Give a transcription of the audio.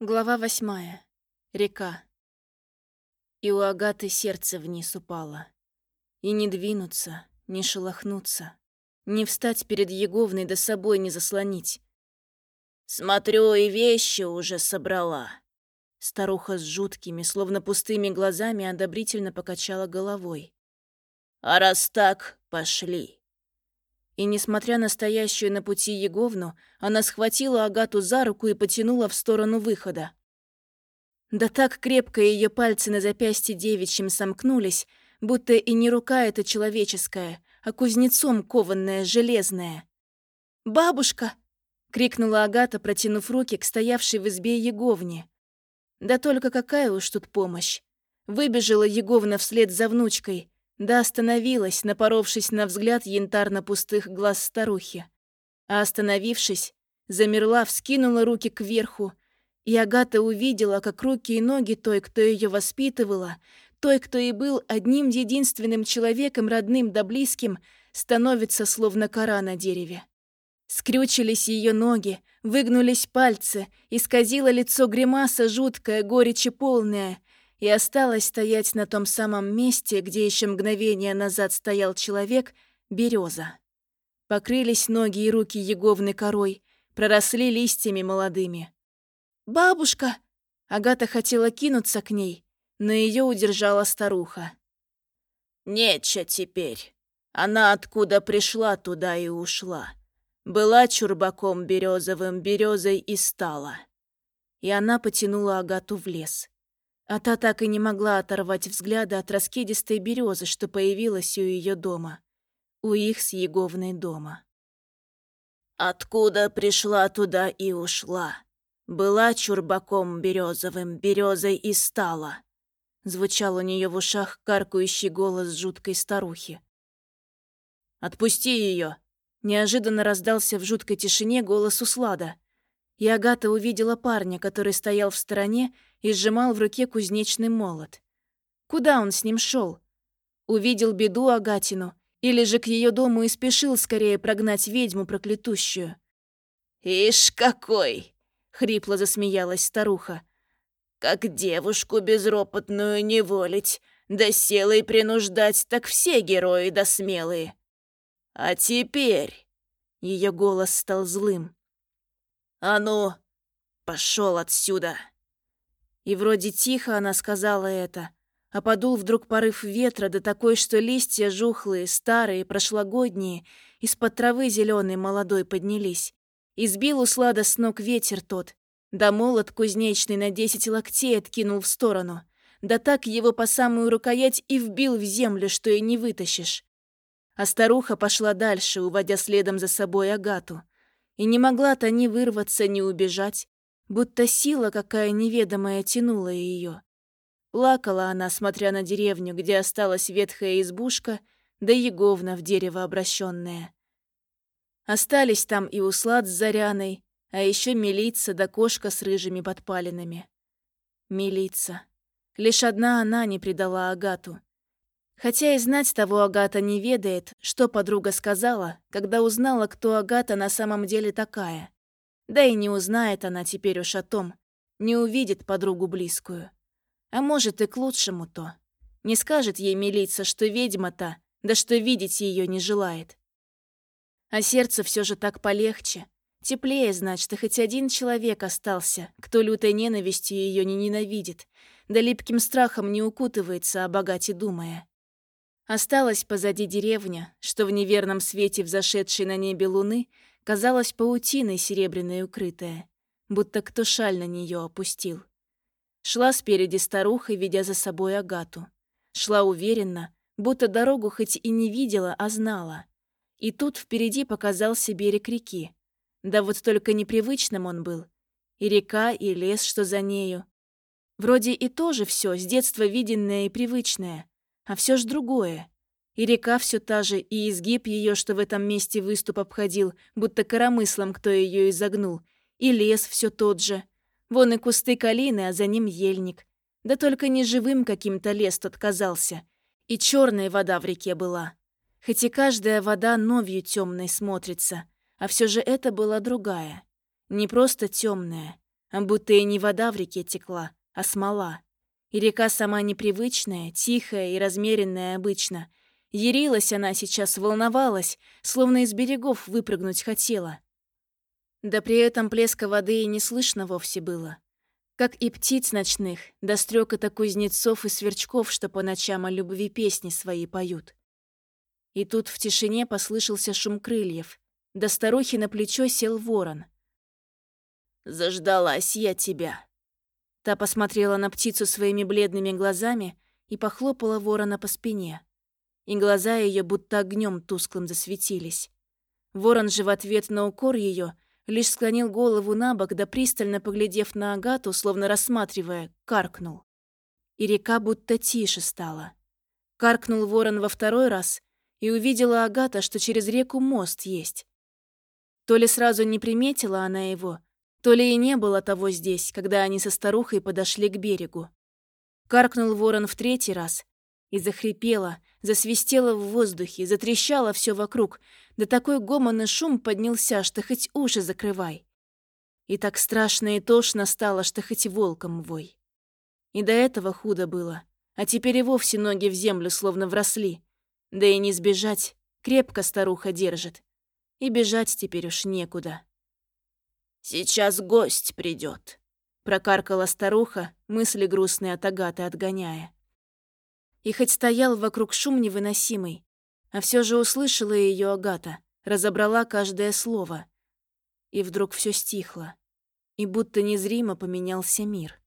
Глава восьмая. Река. И у Агаты сердце вниз упало. И не двинуться, не шелохнуться, не встать перед Еговной да собой не заслонить. «Смотрю, и вещи уже собрала». Старуха с жуткими, словно пустыми глазами одобрительно покачала головой. «А раз так, пошли». И, несмотря на стоящую на пути Еговну, она схватила Агату за руку и потянула в сторону выхода. Да так крепко ее пальцы на запястье девичьим сомкнулись, будто и не рука эта человеческая, а кузнецом кованная, железная. «Бабушка!» — крикнула Агата, протянув руки к стоявшей в избе Еговне. Да только какая уж тут помощь. Выбежала Еговна вслед за внучкой, да остановилась, напоровшись на взгляд янтарно-пустых глаз старухи. А остановившись, замерла, вскинула руки кверху, и Агата увидела, как руки и ноги той, кто ее воспитывала, той, кто и был одним единственным человеком, родным да близким, становятся словно кора на дереве. Скрючились ее ноги, выгнулись пальцы, исказило лицо гримаса жуткая, горечи полная, и осталась стоять на том самом месте, где еще мгновение назад стоял человек, береза. Покрылись ноги и руки Еговны корой, проросли листьями молодыми. «Бабушка!» Агата хотела кинуться к ней, но ее удержала старуха. «Нече теперь. Она откуда пришла, туда и ушла. Была чурбаком березовым, березой и стала». И она потянула Агату в лес. А та так и не могла оторвать взгляда от раскидистой березы, что появилась у ее дома. У их с Еговной дома. «Откуда пришла туда и ушла? Была чурбаком березовым, березой и стала», звучал у нее в ушах каркающий голос жуткой старухи. «Отпусти ее!» Неожиданно раздался в жуткой тишине голос Услада. И Агата увидела парня, который стоял в стороне и сжимал в руке кузнечный молот. Куда он с ним шел? Увидел беду Агатину или же к ее дому и спешил скорее прогнать ведьму проклятущую? «Ишь какой!» — хрипло засмеялась старуха. «Как девушку безропотную не волить, да силой принуждать, так все герои да смелые. А теперь...» — ее голос стал злым. «А ну, пошел отсюда!» И вроде тихо она сказала это, а подул вдруг порыв ветра, да такой, что листья жухлые, старые, прошлогодние, из-под травы зеленой молодой поднялись. И сбил у слада с ног ветер тот, да молот кузнечный на десять локтей откинул в сторону, да так его по самую рукоять и вбил в землю, что и не вытащишь. А старуха пошла дальше, уводя следом за собой Агату. И не могла-то ни вырваться, ни убежать будто сила какая неведомая тянула ее. Плакала она, смотря на деревню, где осталась ветхая избушка, да Еговна в дерево обращенная. Остались там и услад с Заряной, а еще милица да кошка с рыжими подпалинами. Милица. Лишь одна она не предала Агату. Хотя и знать того Агата не ведает, что подруга сказала, когда узнала, кто Агата на самом деле такая. Да и не узнает она теперь уж о том, не увидит подругу близкую. А может и к лучшему то. Не скажет ей милица, что ведьма-то, да что видеть ее не желает. А сердце все же так полегче. Теплее, значит, и хоть один человек остался, кто лютой ненавистью ее не ненавидит, да липким страхом не укутывается о богате думая. Осталась позади деревня, что в неверном свете взошедшей на небе луны казалась паутиной серебряной укрытая, будто кто шаль на нее опустил. Шла спереди старуха, ведя за собой Агату. Шла уверенно, будто дорогу хоть и не видела, а знала. И тут впереди показался берег реки. Да вот только непривычным он был. И река, и лес, что за нею. Вроде и тоже все с детства виденное и привычное, а все ж другое. И река все та же, и изгиб ее, что в этом месте выступ обходил, будто коромыслом кто ее изогнул. И лес все тот же. Вон и кусты калины, а за ним ельник. Да только не живым каким-то лес тот казался. И черная вода в реке была. Хоть и каждая вода новью темной смотрится, а все же это была другая. Не просто темная, а будто и не вода в реке текла, а смола. И река сама непривычная, тихая и размеренная обычно. Ярилась она сейчас, волновалась, словно из берегов выпрыгнуть хотела. Да при этом плеска воды и не слышно вовсе было. Как и птиц ночных, до стрекота кузнецов и сверчков, что по ночам о любви песни свои поют. И тут в тишине послышался шум крыльев. До старухи на плечо сел ворон. «Заждалась я тебя», Та посмотрела на птицу своими бледными глазами и похлопала ворона по спине. И глаза ее будто огнем тусклым засветились. Ворон же в ответ на укор ее лишь склонил голову на бок, да пристально поглядев на Агату, словно рассматривая, каркнул. И река будто тише стала. Каркнул ворон во второй раз, и увидела Агата, что через реку мост есть. То ли сразу не приметила она его, то ли и не было того здесь, когда они со старухой подошли к берегу. Каркнул ворон в третий раз и захрипело, засвистело в воздухе, затрещало все вокруг, да такой гомон и шум поднялся, что хоть уши закрывай. И так страшно и тошно стало, что хоть волком вой. И до этого худо было, а теперь и вовсе ноги в землю словно вросли. Да и не сбежать, крепко старуха держит. И бежать теперь уж некуда. «Сейчас гость придет», — прокаркала старуха, мысли грустные от Агаты отгоняя. И хоть стоял вокруг шум невыносимый, а все же услышала ее Агата, разобрала каждое слово. И вдруг все стихло, и будто незримо поменялся мир.